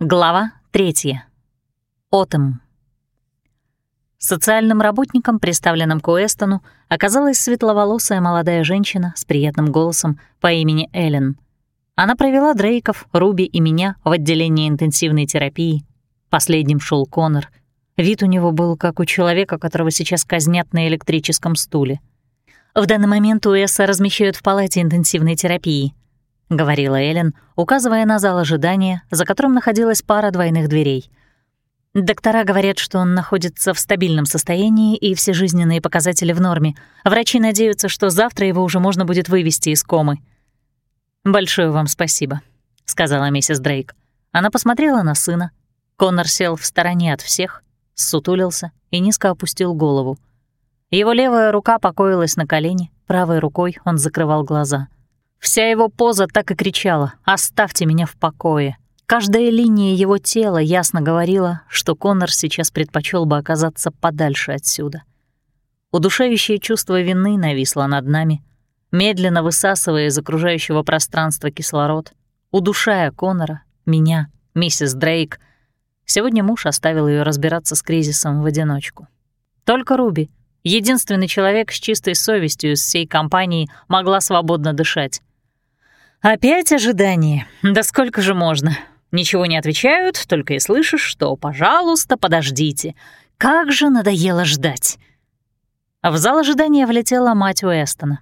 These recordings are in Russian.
Глава третья. Отом. Социальным работником, представленным к Уэстону, оказалась светловолосая молодая женщина с приятным голосом по имени Эллен. Она провела Дрейков, Руби и меня в отделении интенсивной терапии. Последним шел Конор. Вид у него был как у человека, которого сейчас казнят на электрическом стуле. В данный момент Уэса размещают в палате интенсивной терапии —— говорила Эллен, указывая на зал ожидания, за которым находилась пара двойных дверей. Доктора говорят, что он находится в стабильном состоянии и все жизненные показатели в норме. Врачи надеются, что завтра его уже можно будет вывести из комы. «Большое вам спасибо», — сказала миссис Дрейк. Она посмотрела на сына. Коннор сел в стороне от всех, ссутулился и низко опустил голову. Его левая рука покоилась на колене, правой рукой он закрывал глаза — Вся его поза так и кричала «Оставьте меня в покое». Каждая линия его тела ясно говорила, что Коннор сейчас предпочел бы оказаться подальше отсюда. Удушающее чувство вины нависло над нами, медленно высасывая из окружающего пространства кислород, удушая Коннора, меня, миссис Дрейк. Сегодня муж оставил ее разбираться с кризисом в одиночку. Только Руби, единственный человек с чистой совестью из всей компании, могла свободно дышать. Опять ожидание. Да сколько же можно? Ничего не отвечают, только и слышишь, что «пожалуйста, подождите». Как же надоело ждать. В зал ожидания влетела мать Уэстона.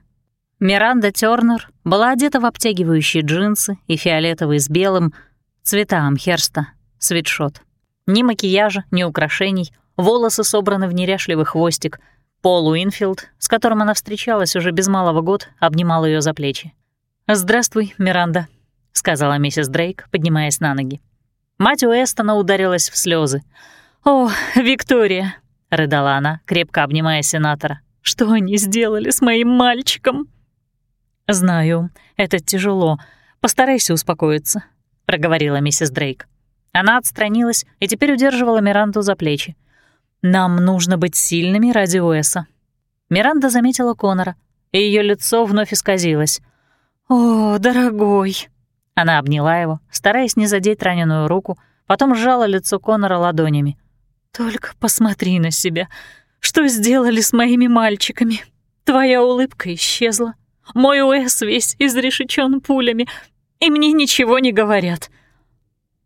Миранда Тёрнер была одета в обтягивающие джинсы и фиолетовый с белым цвета амхерста, свитшот. Ни макияжа, ни украшений, волосы собраны в неряшливый хвостик. Пол Уинфилд, с которым она встречалась уже без малого год, обнимал ее за плечи. «Здравствуй, Миранда», — сказала миссис Дрейк, поднимаясь на ноги. Мать Уэстона ударилась в слезы. «О, Виктория», — рыдала она, крепко обнимая сенатора, «что они сделали с моим мальчиком?» «Знаю, это тяжело. Постарайся успокоиться», — проговорила миссис Дрейк. Она отстранилась и теперь удерживала Миранду за плечи. «Нам нужно быть сильными ради Уэса». Миранда заметила Конора, и ее лицо вновь исказилось — «О, дорогой!» Она обняла его, стараясь не задеть раненую руку, потом сжала лицо Конора ладонями. «Только посмотри на себя. Что сделали с моими мальчиками? Твоя улыбка исчезла. Мой Уэс весь изрешечен пулями, и мне ничего не говорят».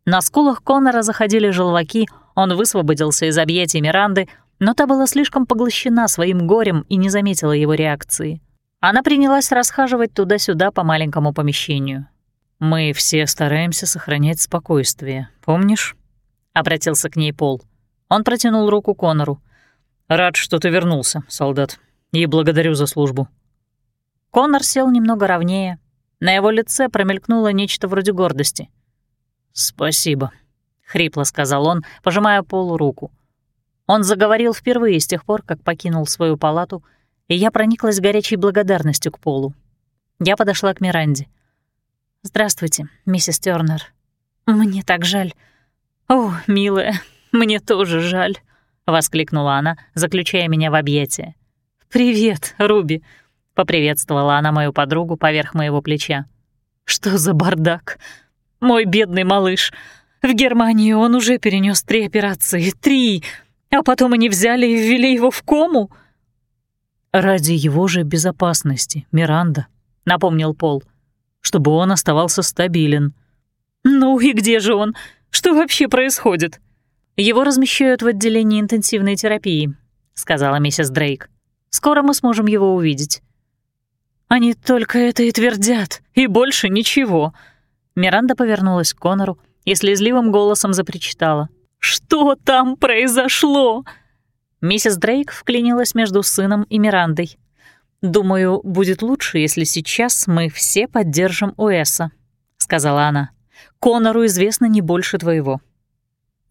На скулах Конора заходили желваки, он высвободился из объятий Миранды, но та была слишком поглощена своим горем и не заметила его реакции. Она принялась расхаживать туда-сюда по маленькому помещению. «Мы все стараемся сохранять спокойствие, помнишь?» — обратился к ней Пол. Он протянул руку Конору. «Рад, что ты вернулся, солдат, и благодарю за службу». Конор сел немного ровнее. На его лице промелькнуло нечто вроде гордости. «Спасибо», — хрипло сказал он, пожимая Полу руку. Он заговорил впервые с тех пор, как покинул свою палату — и я прониклась горячей благодарностью к Полу. Я подошла к Миранде. «Здравствуйте, миссис Тёрнер. Мне так жаль. О, милая, мне тоже жаль», — воскликнула она, заключая меня в объятия. «Привет, Руби», — поприветствовала она мою подругу поверх моего плеча. «Что за бардак? Мой бедный малыш. В Германию он уже перенес три операции, три, а потом они взяли и ввели его в кому». «Ради его же безопасности, Миранда», — напомнил Пол, «чтобы он оставался стабилен». «Ну и где же он? Что вообще происходит?» «Его размещают в отделении интенсивной терапии», — сказала миссис Дрейк. «Скоро мы сможем его увидеть». «Они только это и твердят, и больше ничего». Миранда повернулась к Конору и слезливым голосом запричитала. «Что там произошло?» Миссис Дрейк вклинилась между сыном и Мирандой. «Думаю, будет лучше, если сейчас мы все поддержим Уэса», — сказала она. «Конору известно не больше твоего».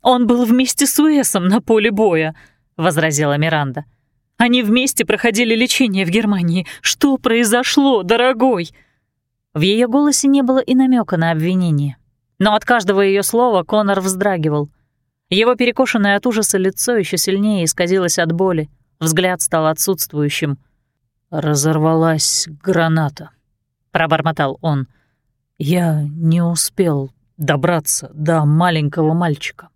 «Он был вместе с Уэсом на поле боя», — возразила Миранда. «Они вместе проходили лечение в Германии. Что произошло, дорогой?» В ее голосе не было и намека на обвинение. Но от каждого ее слова Конор вздрагивал — его перекошенное от ужаса лицо еще сильнее исказилось от боли, взгляд стал отсутствующим. «Разорвалась граната», — пробормотал он. «Я не успел добраться до маленького мальчика.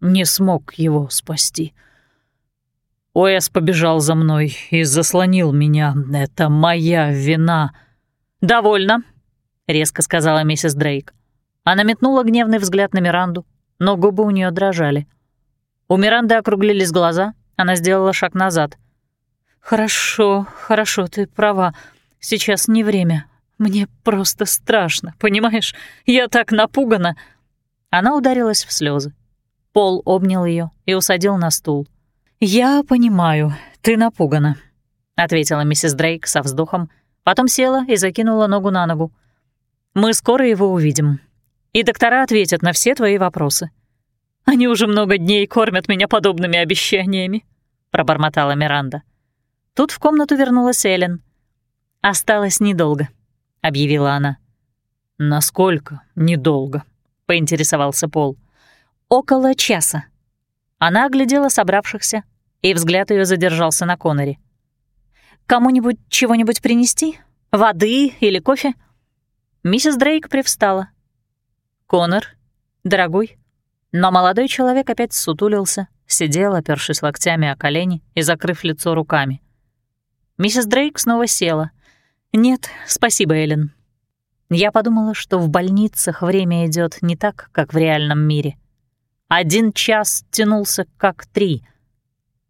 Не смог его спасти. Уэс побежал за мной и заслонил меня. Это моя вина. «Довольно», — резко сказала миссис Дрейк. Она метнула гневный взгляд на Миранду, но губы у нее дрожали. У Миранды округлились глаза, она сделала шаг назад. «Хорошо, хорошо, ты права. Сейчас не время. Мне просто страшно, понимаешь? Я так напугана». Она ударилась в слезы. Пол обнял ее и усадил на стул. «Я понимаю, ты напугана», — ответила миссис Дрейк со вздохом, потом села и закинула ногу на ногу. «Мы скоро его увидим, и доктора ответят на все твои вопросы». «Они уже много дней кормят меня подобными обещаниями», — пробормотала Миранда. Тут в комнату вернулась Эллен. «Осталось недолго», — объявила она. «Насколько недолго?» — поинтересовался Пол. «Около часа». Она оглядела собравшихся, и взгляд ее задержался на Коноре. «Кому-нибудь чего-нибудь принести? Воды или кофе?» Миссис Дрейк привстала. «Конор, дорогой». Но молодой человек опять сутулился, сидел, опершись локтями о колени и закрыв лицо руками. Миссис Дрейк снова села. «Нет, спасибо, Эллен». Я подумала, что в больницах время идет не так, как в реальном мире. Один час тянулся как три —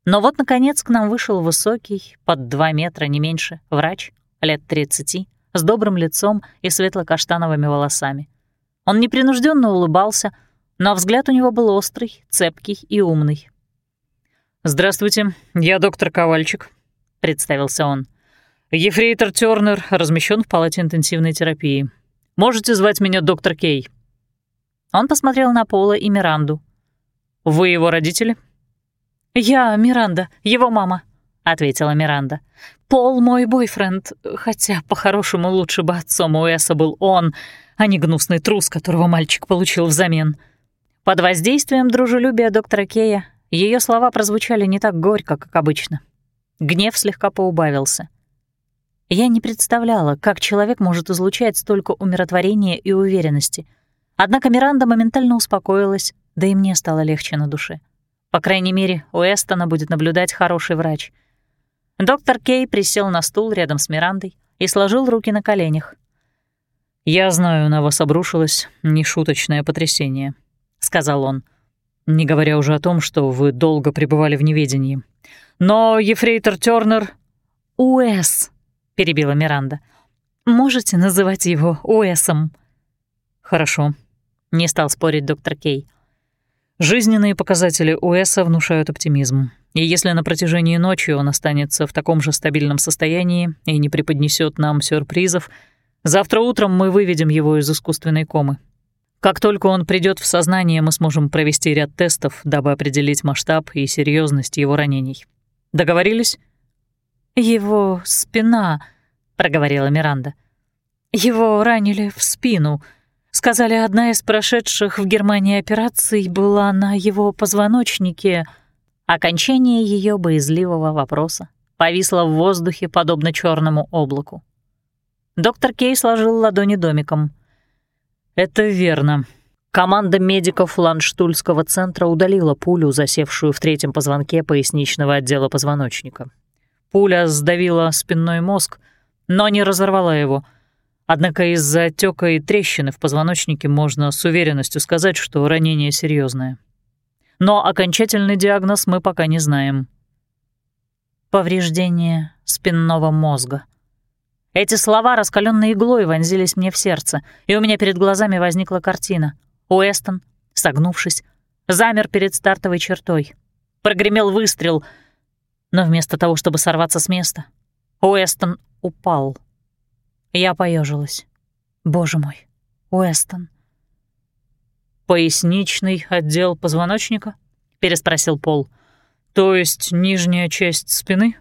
но вот, наконец, к нам вышел высокий, под два метра, не меньше, врач, лет 30, с добрым лицом и светло-каштановыми волосами. Он непринужденно улыбался, но взгляд у него был острый, цепкий и умный. «Здравствуйте, я доктор Ковальчик», — представился он. «Ефрейтор Тёрнер размещен в палате интенсивной терапии. Можете звать меня доктор Кей». Он посмотрел на Пола и Миранду. «Вы его родители?» «Я Миранда, его мама», — ответила Миранда. «Пол мой бойфренд, хотя по-хорошему лучше бы отцом Уэса был он, а не гнусный трус, которого мальчик получил взамен». Под воздействием дружелюбия доктора Кея ее слова прозвучали не так горько, как обычно. Гнев слегка поубавился. Я не представляла, как человек может излучать столько умиротворения и уверенности. Однако Миранда моментально успокоилась, да и мне стало легче на душе. По крайней мере, у Эстона будет наблюдать хороший врач. Доктор Кей присел на стул рядом с Мирандой и сложил руки на коленях. «Я знаю, на вас обрушилось нешуточное потрясение», — сказал он, не говоря уже о том, что вы долго пребывали в неведении. «Но Ефрейтор Тёрнер...» «Уэс», — перебила Миранда. «Можете называть его Уэсом?» «Хорошо», — не стал спорить доктор Кей. Жизненные показатели Уэса внушают оптимизм. И если на протяжении ночи он останется в таком же стабильном состоянии и не преподнесет нам сюрпризов, завтра утром мы выведем его из искусственной комы. Как только он придет в сознание, мы сможем провести ряд тестов, дабы определить масштаб и серьезность его ранений. Договорились? «Его спина», — проговорила Миранда. «Его ранили в спину», — Сказали, одна из прошедших в Германии операций была на его позвоночнике. Окончание ее боязливого вопроса повисло в воздухе, подобно черному облаку. Доктор Кей сложил ладони домиком. «Это верно. Команда медиков Ланштульского центра удалила пулю, засевшую в третьем позвонке поясничного отдела позвоночника. Пуля сдавила спинной мозг, но не разорвала его — Однако из-за отека и трещины в позвоночнике можно с уверенностью сказать, что ранение серьезное. Но окончательный диагноз мы пока не знаем. Повреждение спинного мозга. Эти слова раскаленной иглой вонзились мне в сердце, и у меня перед глазами возникла картина. Уэстон, согнувшись, замер перед стартовой чертой. Прогремел выстрел, но вместо того, чтобы сорваться с места, Уэстон упал. Я поежилась. Боже мой, Уэстон. «Поясничный отдел позвоночника?» — переспросил Пол. «То есть нижняя часть спины?»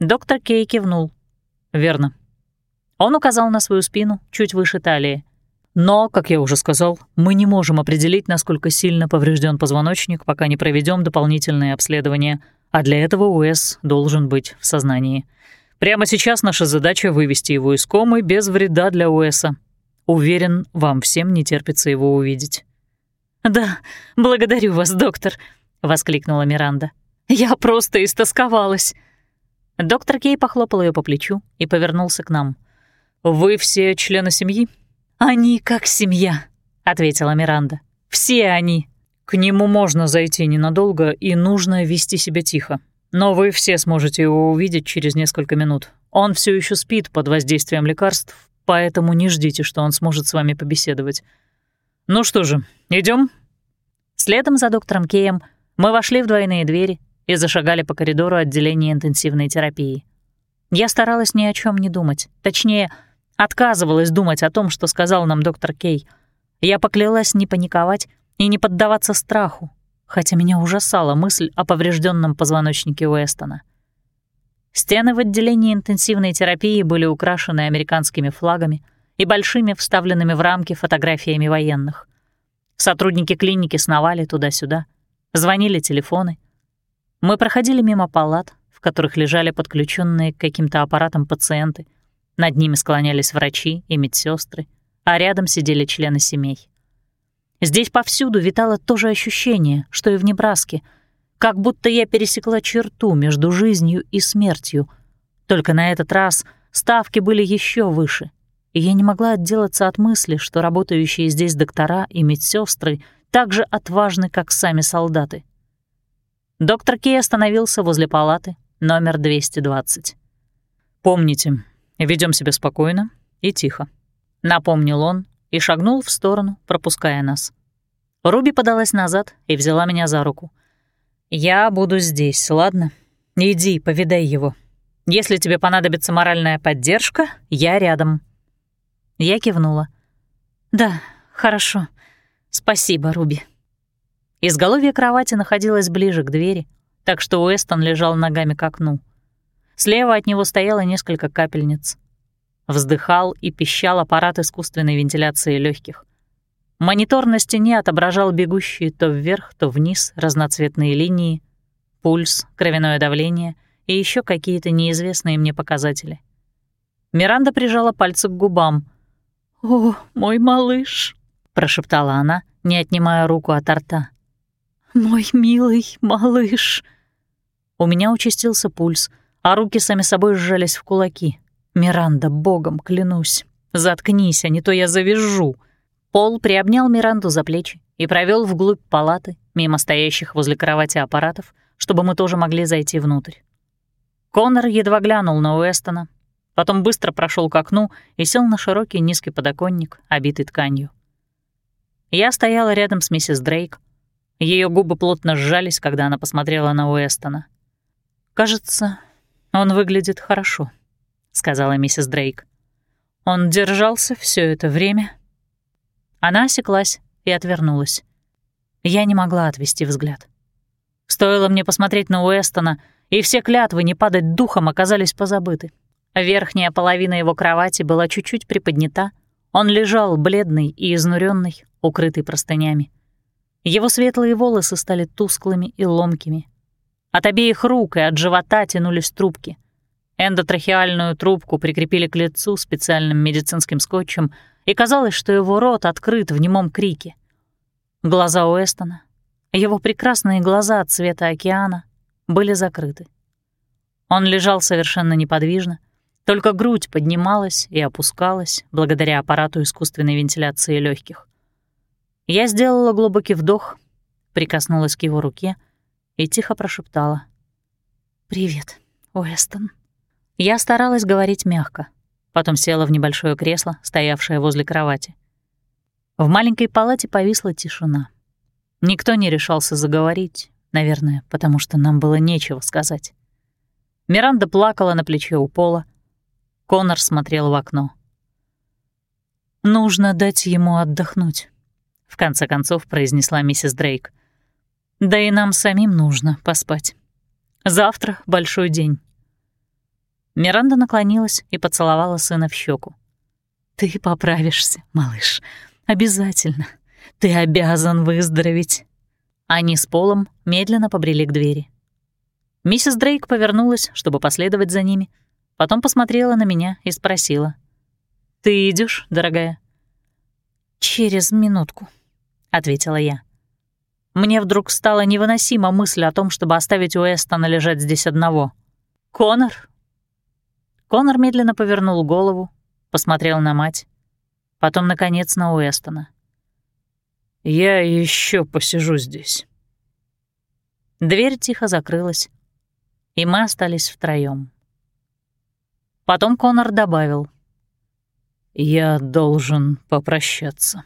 Доктор Кей кивнул. «Верно». Он указал на свою спину чуть выше талии. Но, как я уже сказал, мы не можем определить, насколько сильно поврежден позвоночник, пока не проведем дополнительные обследования, а для этого УС должен быть в сознании. Прямо сейчас наша задача — вывести его из комы без вреда для Уэса. Уверен, вам всем не терпится его увидеть». «Да, благодарю вас, доктор», — воскликнула Миранда. «Я просто истосковалась». Доктор Кей похлопал ее по плечу и повернулся к нам. «Вы все члены семьи?» «Они как семья», — ответила Миранда. «Все они». «К нему можно зайти ненадолго, и нужно вести себя тихо. Но вы все сможете его увидеть через несколько минут. Он все еще спит под воздействием лекарств, поэтому не ждите, что он сможет с вами побеседовать. Ну что же, идем. Следом за доктором Кеем мы вошли в двойные двери и зашагали по коридору отделения интенсивной терапии. Я старалась ни о чем не думать. Точнее, отказывалась думать о том, что сказал нам доктор Кей. Я поклялась не паниковать и не поддаваться страху, хотя меня ужасала мысль о поврежденном позвоночнике Уэстона. Стены в отделении интенсивной терапии были украшены американскими флагами и большими вставленными в рамки фотографиями военных. Сотрудники клиники сновали туда-сюда, звонили телефоны — мы проходили мимо палат, в которых лежали подключенные к каким-то аппаратам пациенты. Над ними склонялись врачи и медсестры, а рядом сидели члены семей. Здесь повсюду витало то же ощущение, что и в Небраске, как будто я пересекла черту между жизнью и смертью. Только на этот раз ставки были еще выше, и я не могла отделаться от мысли, что работающие здесь доктора и медсестры так же отважны, как сами солдаты. Доктор Кей остановился возле палаты, номер 220. «Помните, ведем себя спокойно и тихо», — напомнил он и шагнул в сторону, пропуская нас. Руби подалась назад и взяла меня за руку. «Я буду здесь, ладно? Иди, повидай его. Если тебе понадобится моральная поддержка, я рядом». Я кивнула. «Да, хорошо. Спасибо, Руби». Изголовье кровати находилось ближе к двери, так что Уэстон лежал ногами к окну. Слева от него стояло несколько капельниц. Вздыхал и пищал аппарат искусственной вентиляции легких. Монитор на стене отображал бегущие то вверх, то вниз разноцветные линии, пульс, кровяное давление и еще какие-то неизвестные мне показатели. Миранда прижала пальцы к губам. «О, мой малыш!» — прошептала она, не отнимая руку от рта. «Мой милый малыш!» У меня участился пульс, а руки сами собой сжались в кулаки. «Миранда, богом клянусь! Заткнись, а не то я завяжу!» Пол приобнял Миранду за плечи и провел вглубь палаты, мимо стоящих возле кровати аппаратов, чтобы мы тоже могли зайти внутрь. Конор едва глянул на Уэстона, потом быстро прошел к окну и сел на широкий низкий подоконник, обитый тканью. Я стояла рядом с миссис Дрейк, ее губы плотно сжались, когда она посмотрела на Уэстона. «Кажется, он выглядит хорошо», — сказала миссис Дрейк. «Он держался все это время». Она осеклась и отвернулась. Я не могла отвести взгляд. Стоило мне посмотреть на Уэстона, и все клятвы не падать духом оказались позабыты. Верхняя половина его кровати была чуть-чуть приподнята. Он лежал бледный и изнуренный, укрытый простынями. Его светлые волосы стали тусклыми и ломкими. От обеих рук и от живота тянулись трубки. Эндотрахеальную трубку прикрепили к лицу специальным медицинским скотчем, и казалось, что его рот открыт в немом крике. Глаза Уэстона, его прекрасные глаза цвета океана, были закрыты. Он лежал совершенно неподвижно, только грудь поднималась и опускалась благодаря аппарату искусственной вентиляции легких. Я сделала глубокий вдох, прикоснулась к его руке и тихо прошептала. «Привет, Уэстон». Я старалась говорить мягко, потом села в небольшое кресло, стоявшее возле кровати. В маленькой палате повисла тишина. Никто не решался заговорить, наверное, потому что нам было нечего сказать. Миранда плакала на плече у пола. Конор смотрел в окно. «Нужно дать ему отдохнуть», в конце концов произнесла миссис Дрейк. Да и нам самим нужно поспать. Завтра большой день. Миранда наклонилась и поцеловала сына в щеку. Ты поправишься, малыш. Обязательно. Ты обязан выздороветь. Они с Полом медленно побрели к двери. Миссис Дрейк повернулась, чтобы последовать за ними, потом посмотрела на меня и спросила. «Ты идешь, дорогая?» «Через минутку», — ответила я. Мне вдруг стала невыносима мысль о том, чтобы оставить Уэстона лежать здесь одного. «Конор?» Конор медленно повернул голову, посмотрел на мать, потом, наконец, на Уэстона. «Я еще посижу здесь». Дверь тихо закрылась, и мы остались втроём. Потом Конор добавил. «Я должен попрощаться».